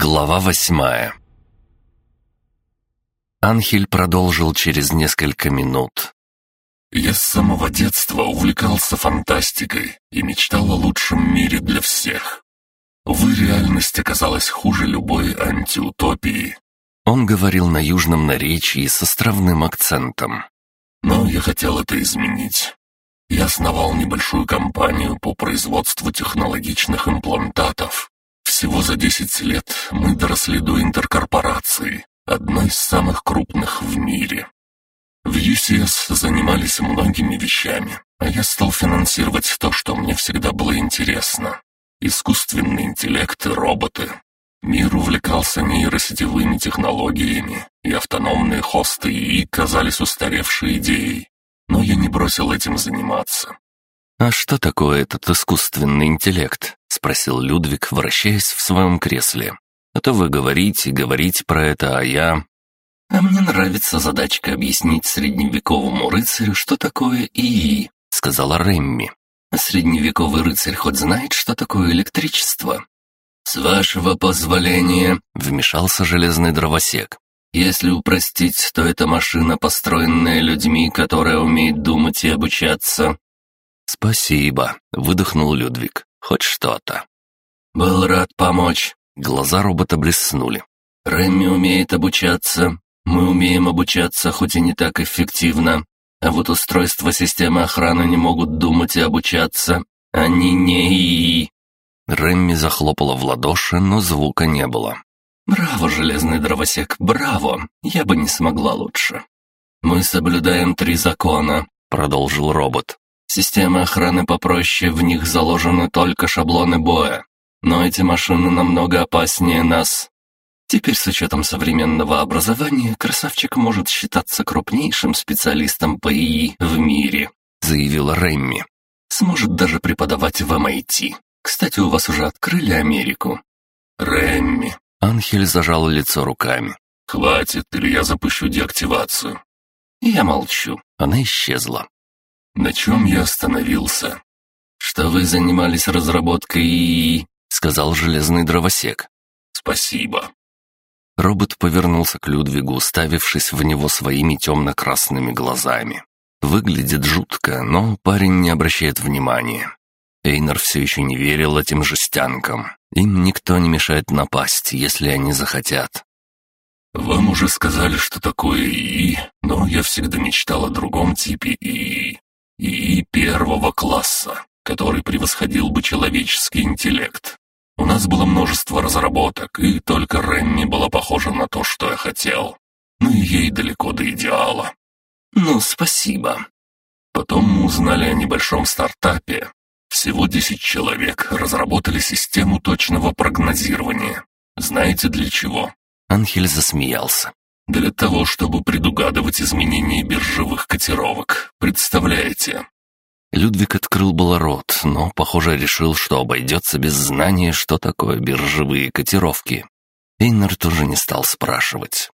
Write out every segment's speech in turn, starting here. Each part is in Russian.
Глава восьмая Анхель продолжил через несколько минут. «Я с самого детства увлекался фантастикой и мечтал о лучшем мире для всех. Увы, реальность оказалась хуже любой антиутопии». Он говорил на южном наречии с островным акцентом. «Но я хотел это изменить. Я основал небольшую компанию по производству технологичных имплантатов, всего за 10 лет мы доросли до интеркорпорации, одной из самых крупных в мире. В UCS занимались многими вещами, а я стал финансировать то, что мне всегда было интересно. Искусственный интеллект и роботы. Мир увлекался нейросетевыми технологиями, и автономные хосты ИИ казались устаревшей идеей. Но я не бросил этим заниматься. «А что такое этот искусственный интеллект?» — спросил Людвиг, вращаясь в своем кресле. «А то вы говорите, говорите про это, а я...» «А мне нравится задачка объяснить средневековому рыцарю, что такое ИИ», — сказала Ремми. «А средневековый рыцарь хоть знает, что такое электричество?» «С вашего позволения», — вмешался железный дровосек. «Если упростить, то это машина, построенная людьми, которая умеет думать и обучаться. «Спасибо», — выдохнул Людвиг. «Хоть что-то». «Был рад помочь». Глаза робота блеснули. «Рэмми умеет обучаться. Мы умеем обучаться, хоть и не так эффективно. А вот устройства системы охраны не могут думать и обучаться. Они не ИИ». Рэмми захлопала в ладоши, но звука не было. «Браво, железный дровосек, браво! Я бы не смогла лучше». «Мы соблюдаем три закона», — продолжил робот. Системы охраны попроще, в них заложены только шаблоны боя. Но эти машины намного опаснее нас. Теперь с учетом современного образования красавчик может считаться крупнейшим специалистом по ИИ в мире», — заявила Рэмми. «Сможет даже преподавать в MIT. Кстати, у вас уже открыли Америку». «Рэмми». Анхель зажал лицо руками. «Хватит, или я запущу деактивацию». Я молчу. Она исчезла. На чем я остановился? Что вы занимались разработкой сказал железный дровосек. Спасибо. Робот повернулся к Людвигу, уставившись в него своими темно-красными глазами. Выглядит жутко, но парень не обращает внимания. Эйнер все еще не верил этим жестянкам. Им никто не мешает напасть, если они захотят. «Вам уже сказали, что такое ИИ, но я всегда мечтал о другом типе ИИ и первого класса, который превосходил бы человеческий интеллект. У нас было множество разработок, и только Рэмми была похожа на то, что я хотел. Ну и ей далеко до идеала. Ну, спасибо. Потом мы узнали о небольшом стартапе. Всего 10 человек разработали систему точного прогнозирования. Знаете для чего? Анхель засмеялся. Для того, чтобы предугадывать изменения биржевых котировок. Представляете? Людвиг открыл было рот, но, похоже, решил, что обойдется без знания, что такое биржевые котировки. Эйнер тоже не стал спрашивать.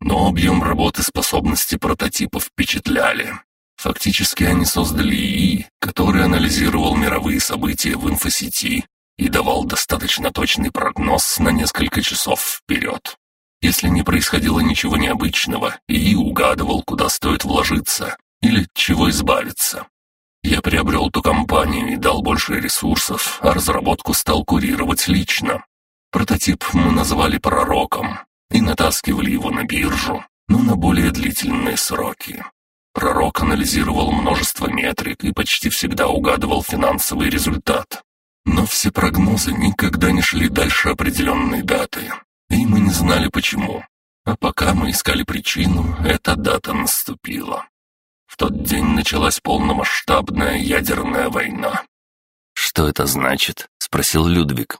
Но объем работы способности прототипов впечатляли. Фактически они создали ИИ, который анализировал мировые события в инфосети и давал достаточно точный прогноз на несколько часов вперед. Если не происходило ничего необычного, и угадывал, куда стоит вложиться или чего избавиться. Я приобрел ту компанию и дал больше ресурсов, а разработку стал курировать лично. Прототип мы назвали пророком и натаскивали его на биржу, но на более длительные сроки. Пророк анализировал множество метрик и почти всегда угадывал финансовый результат. Но все прогнозы никогда не шли дальше определенной даты, и мы не знали почему. А пока мы искали причину, эта дата наступила. В тот день началась полномасштабная ядерная война. «Что это значит?» — спросил Людвиг.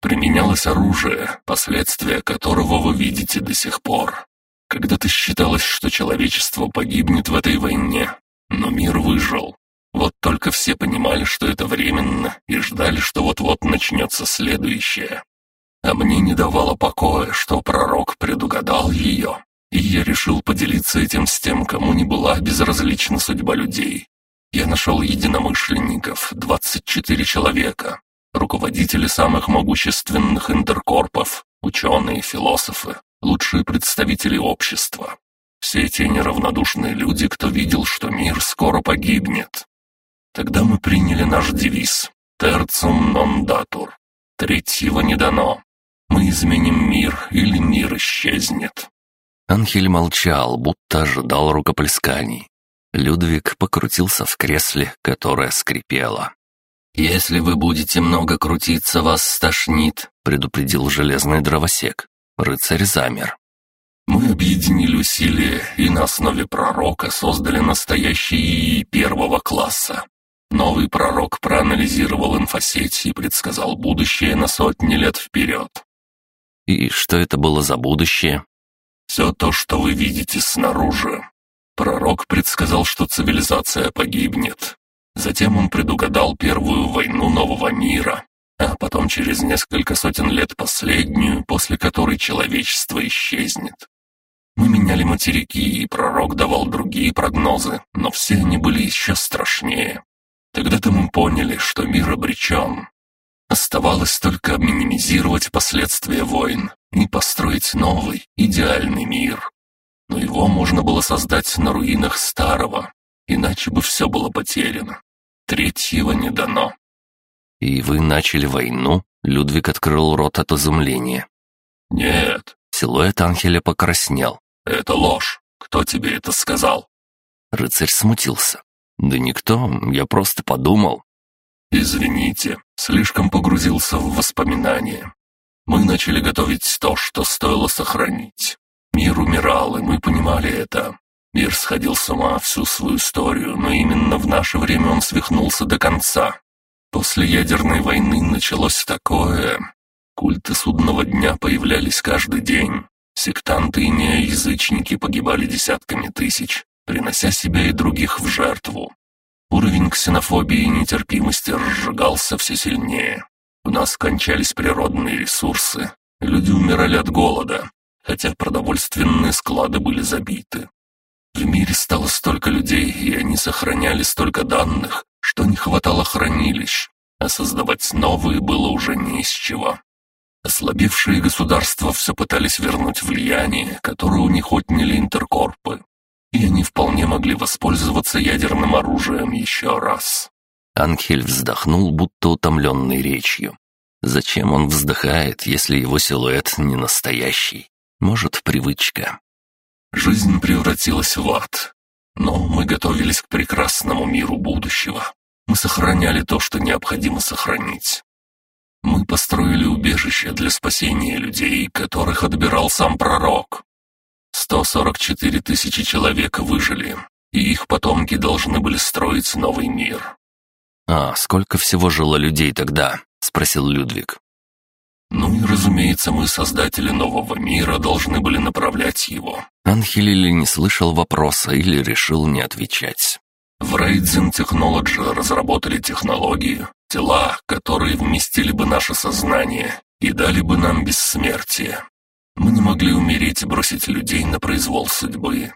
Применялось оружие, последствия которого вы видите до сих пор. Когда-то считалось, что человечество погибнет в этой войне, но мир выжил. Вот только все понимали, что это временно, и ждали, что вот-вот начнется следующее. А мне не давало покоя, что пророк предугадал ее, и я решил поделиться этим с тем, кому не была безразлична судьба людей. Я нашел единомышленников, 24 человека. руководители самых могущественных интеркорпов, ученые, философы, лучшие представители общества. Все те неравнодушные люди, кто видел, что мир скоро погибнет. Тогда мы приняли наш девиз «Tertium non datur» — «Третьего не дано». Мы изменим мир, или мир исчезнет. Анхель молчал, будто ожидал рукоплесканий. Людвиг покрутился в кресле, которое скрипело. «Если вы будете много крутиться, вас стошнит», — предупредил железный дровосек. Рыцарь замер. Мы объединили усилия и на основе пророка создали настоящий ИИ первого класса. Новый пророк проанализировал инфосеть и предсказал будущее на сотни лет вперед. И что это было за будущее? Все то, что вы видите снаружи. Пророк предсказал, что цивилизация погибнет. Затем он предугадал первую войну нового мира, а потом через несколько сотен лет последнюю, после которой человечество исчезнет. Мы меняли материки, и пророк давал другие прогнозы, но все они были еще страшнее. Тогда-то мы поняли, что мир обречен. Оставалось только минимизировать последствия войн и построить новый, идеальный мир. Но его можно было создать на руинах старого, иначе бы все было потеряно. Третьего не дано. «И вы начали войну?» Людвиг открыл рот от изумления. «Нет». Силуэт Анхеля покраснел. «Это ложь. Кто тебе это сказал?» Рыцарь смутился. «Да никто, я просто подумал». «Извините, слишком погрузился в воспоминания. Мы начали готовить то, что стоило сохранить. Мир умирал, и мы понимали это. Мир сходил с ума всю свою историю, но именно в наше время он свихнулся до конца. После ядерной войны началось такое. Культы судного дня появлялись каждый день. Сектанты и неязычники погибали десятками тысяч, принося себя и других в жертву. Уровень ксенофобии и нетерпимости разжигался все сильнее. У нас кончались природные ресурсы, люди умирали от голода, хотя продовольственные склады были забиты. В мире стало столько людей, и они сохраняли столько данных, что не хватало хранилищ, а создавать новые было уже не из чего. Ослабевшие государства все пытались вернуть влияние, которое у них отняли интеркорпы. И они вполне могли воспользоваться ядерным оружием еще раз. Анхель вздохнул, будто утомленный речью. Зачем он вздыхает, если его силуэт не настоящий? Может, привычка. Жизнь превратилась в ад. Но мы готовились к прекрасному миру будущего. Мы сохраняли то, что необходимо сохранить. Мы построили убежище для спасения людей, которых отбирал сам пророк. 144 тысячи человек выжили, и их потомки должны были строить новый мир. «А сколько всего жило людей тогда?» — спросил Людвиг. «Ну и, разумеется, мы, создатели нового мира, должны были направлять его». Анхель или не слышал вопроса, или решил не отвечать. В Raizen Technology разработали технологию, тела, которые вместили бы наше сознание и дали бы нам бессмертие. Мы не могли умереть и бросить людей на произвол судьбы.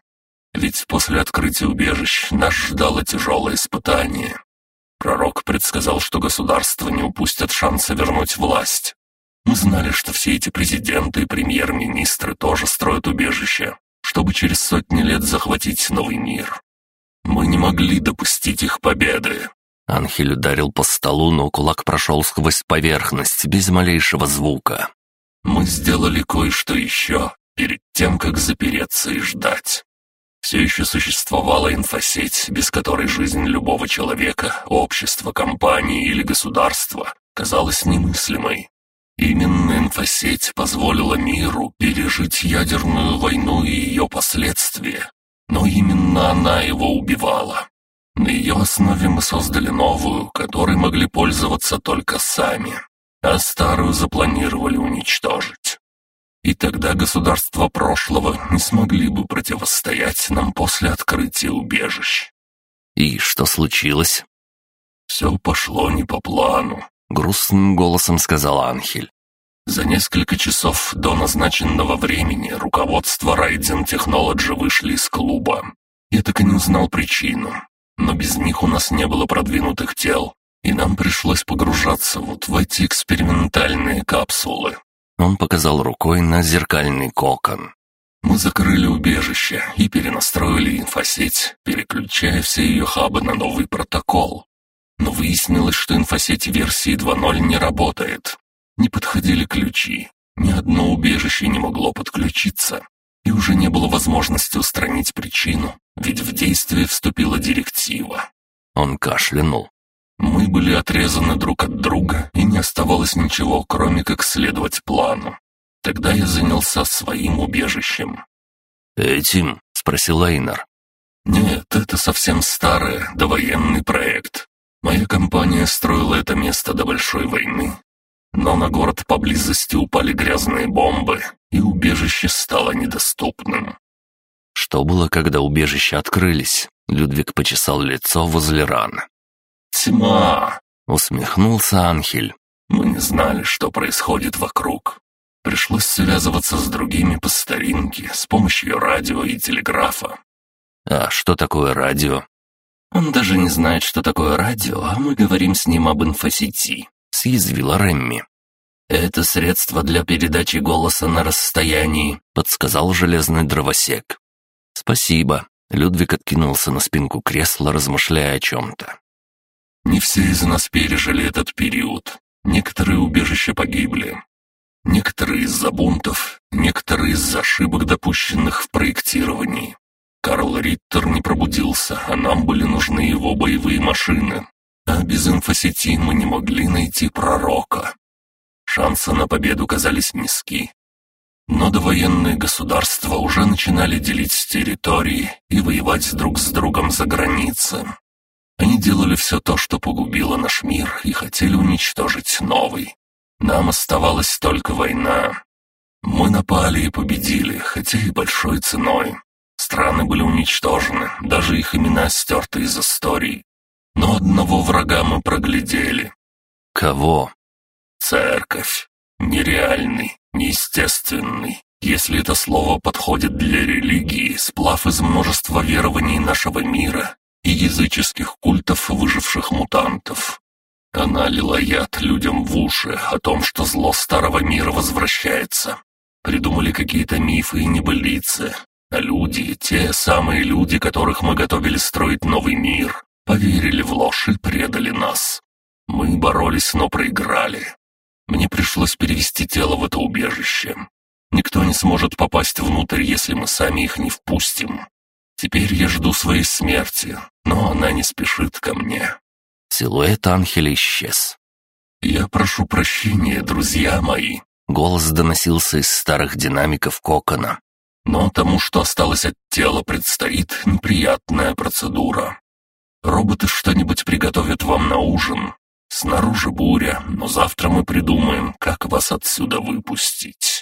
Ведь после открытия убежищ нас ждало тяжелое испытание. Пророк предсказал, что государство не упустят шанса вернуть власть. Мы знали, что все эти президенты и премьер-министры тоже строят убежища, чтобы через сотни лет захватить новый мир. Мы не могли допустить их победы. Анхель ударил по столу, но кулак прошел сквозь поверхность без малейшего звука. «Мы сделали кое-что еще перед тем, как запереться и ждать. Все еще существовала инфосеть, без которой жизнь любого человека, общества, компании или государства казалась немыслимой. Именно инфосеть позволила миру пережить ядерную войну и ее последствия. Но именно она его убивала. На ее основе мы создали новую, которой могли пользоваться только сами, а старую запланировали уничтожить. И тогда государства прошлого не смогли бы противостоять нам после открытия убежищ. И что случилось? Все пошло не по плану, грустным голосом сказал Анхель. За несколько часов до назначенного времени руководство Raiden Technology вышли из клуба. Я так и не узнал причину но без них у нас не было продвинутых тел, и нам пришлось погружаться вот в эти экспериментальные капсулы. Он показал рукой на зеркальный кокон. Мы закрыли убежище и перенастроили инфосеть, переключая все ее хабы на новый протокол. Но выяснилось, что инфосеть версии 2.0 не работает. Не подходили ключи, ни одно убежище не могло подключиться, и уже не было возможности устранить причину, ведь в действие вступила директива. Он кашлянул. Мы были отрезаны друг от друга, и не оставалось ничего, кроме как следовать плану. Тогда я занялся своим убежищем. «Этим?» — спросил Эйнер. «Нет, это совсем старый, довоенный проект. Моя компания строила это место до Большой войны. Но на город поблизости упали грязные бомбы, и убежище стало недоступным». Что было, когда убежища открылись? Людвиг почесал лицо возле раны. «Тьма!» — усмехнулся Анхель. «Мы не знали, что происходит вокруг. Пришлось связываться с другими по старинке, с помощью радио и телеграфа». «А что такое радио?» «Он даже не знает, что такое радио, а мы говорим с ним об инфосети», — съязвила Рэмми. «Это средство для передачи голоса на расстоянии», — подсказал железный дровосек. «Спасибо». Людвиг откинулся на спинку кресла, размышляя о чем-то. Не все из нас пережили этот период. Некоторые убежища погибли. Некоторые из-за бунтов, некоторые из-за ошибок, допущенных в проектировании. Карл Риттер не пробудился, а нам были нужны его боевые машины. А без инфосети мы не могли найти пророка. Шансы на победу казались низки. Но довоенные государства уже начинали делить территории и воевать друг с другом за границей. Они делали все то, что погубило наш мир, и хотели уничтожить новый. Нам оставалась только война. Мы напали и победили, хотя и большой ценой. Страны были уничтожены, даже их имена стерты из истории. Но одного врага мы проглядели. Кого? Церковь. Нереальный, неестественный. Если это слово подходит для религии, сплав из множества верований нашего мира, и языческих культов выживших мутантов. Она лила яд людям в уши о том, что зло старого мира возвращается. Придумали какие-то мифы и небылицы. А люди, те самые люди, которых мы готовили строить новый мир, поверили в ложь и предали нас. Мы боролись, но проиграли. Мне пришлось перевести тело в это убежище. Никто не сможет попасть внутрь, если мы сами их не впустим. Теперь я жду своей смерти, но она не спешит ко мне». Силуэт Анхеля исчез. «Я прошу прощения, друзья мои». Голос доносился из старых динамиков кокона. «Но тому, что осталось от тела, предстоит неприятная процедура. Роботы что-нибудь приготовят вам на ужин. Снаружи буря, но завтра мы придумаем, как вас отсюда выпустить».